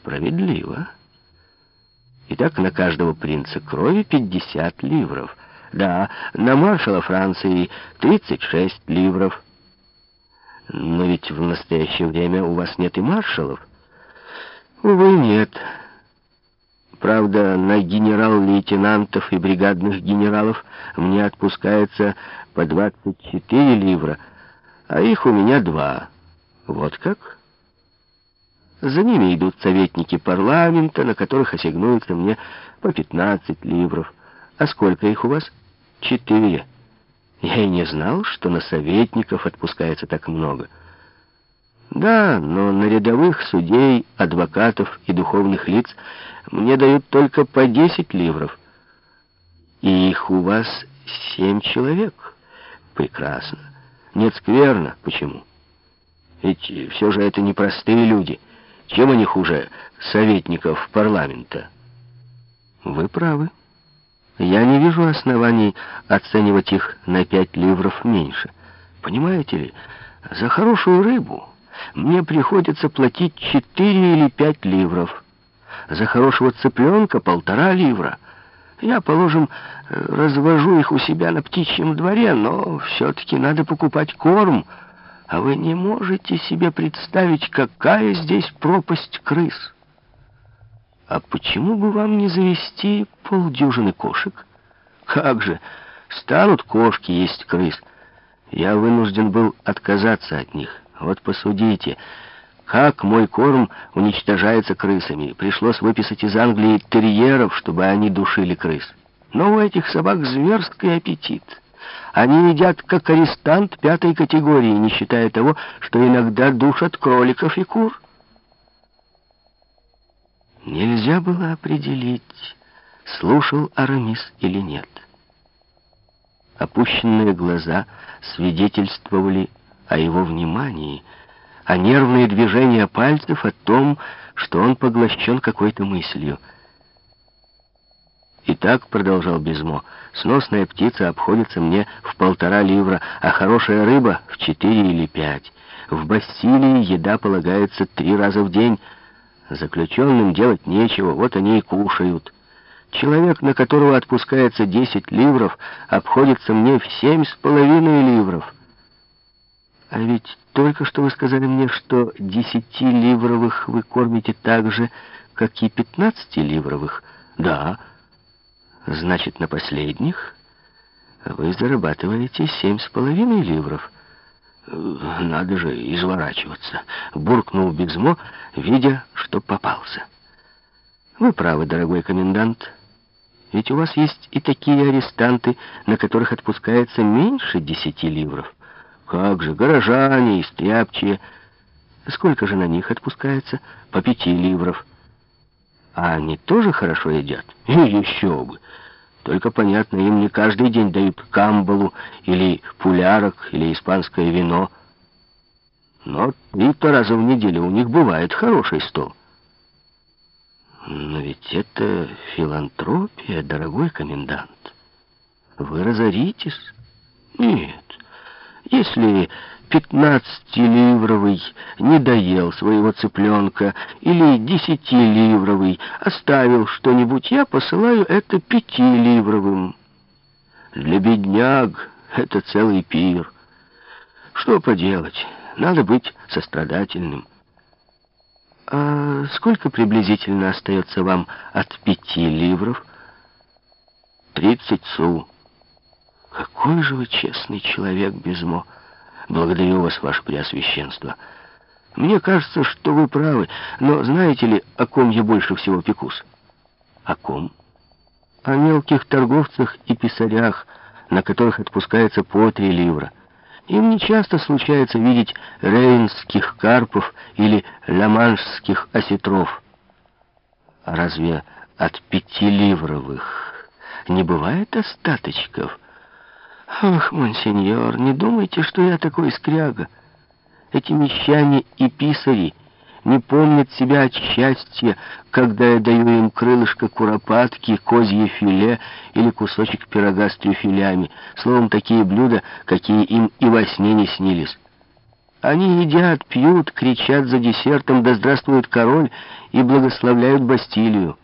Справедливо. Итак, на каждого принца крови 50 ливров. Да, на маршала Франции 36 ливров. Но ведь в настоящее время у вас нет и маршалов. Увы, нет. Правда, на генерал-лейтенантов и бригадных генералов мне отпускается по 24 ливра, а их у меня два. Вот как? За ними идут советники парламента, на которых ассигнуется мне по 15 ливров. А сколько их у вас? Четыре. Я и не знал, что на советников отпускается так много. Да, но на рядовых судей, адвокатов и духовных лиц мне дают только по 10 ливров. И их у вас семь человек. Прекрасно. Нет, скверно. Почему? Ведь все же это не простые люди. Чем они хуже советников парламента? Вы правы. Я не вижу оснований оценивать их на пять ливров меньше. Понимаете ли, за хорошую рыбу мне приходится платить четыре или пять ливров. За хорошего цыпленка полтора ливра. Я, положим, развожу их у себя на птичьем дворе, но все-таки надо покупать корм, а вы не можете себе представить, какая здесь пропасть крыс. А почему бы вам не завести полдюжины кошек? Как же, станут кошки есть крыс. Я вынужден был отказаться от них. Вот посудите, как мой корм уничтожается крысами. Пришлось выписать из Англии терьеров, чтобы они душили крыс. Но у этих собак зверский аппетит. Они едят как арестант пятой категории, не считая того, что иногда душат кроликов и кур. Нельзя было определить, слушал Арамис или нет. Опущенные глаза свидетельствовали о его внимании, а нервные движения пальцев о том, что он поглощен какой-то мыслью — «И так», — продолжал Безмо, — «сносная птица обходится мне в полтора ливра, а хорошая рыба — в четыре или пять. В Бастилии еда полагается три раза в день. Заключенным делать нечего, вот они и кушают. Человек, на которого отпускается десять ливров, обходится мне в семь с половиной ливров». «А ведь только что вы сказали мне, что десятиливровых вы кормите так же, как и пятнадцатиливровых?» «Да». Значит, на последних вы зарабатываете семь с половиной ливров. Надо же изворачиваться, буркнул Безмо, видя, что попался. Вы правы, дорогой комендант. Ведь у вас есть и такие арестанты, на которых отпускается меньше десяти ливров. Как же, горожане и стряпчие. Сколько же на них отпускается? По пяти ливров. А они тоже хорошо едят? И еще бы. Только, понятно, им не каждый день дают камбалу или пулярок или испанское вино. Но три-то раза в неделю у них бывает хороший стол. Но ведь это филантропия, дорогой комендант. Вы разоритесь? Нет. Если пятнадцатиливровый не доел своего цыпленка или десятиливровый оставил что-нибудь, я посылаю это пятиливровым. Для бедняг это целый пир. Что поделать, надо быть сострадательным. А сколько приблизительно остается вам от пяти ливров? Тридцать су. Какой же вы честный человек, Безмо. Благодарю вас, ваше преосвященство. Мне кажется, что вы правы, но знаете ли, о ком я больше всего пекусь? О ком? О мелких торговцах и писарях, на которых отпускается по три ливра. Им не часто случается видеть рейнских карпов или ламаншских осетров. А разве от пятиливровых не бывает остаточков? «Ах, монсеньор, не думайте, что я такой скряга. Эти мещане и писари не помнят себя от счастья, когда я даю им крылышко куропатки, козье филе или кусочек пирога с трюфелями. Словом, такие блюда, какие им и во сне не снились. Они едят, пьют, кричат за десертом «Да здравствует король!» и благословляют Бастилию.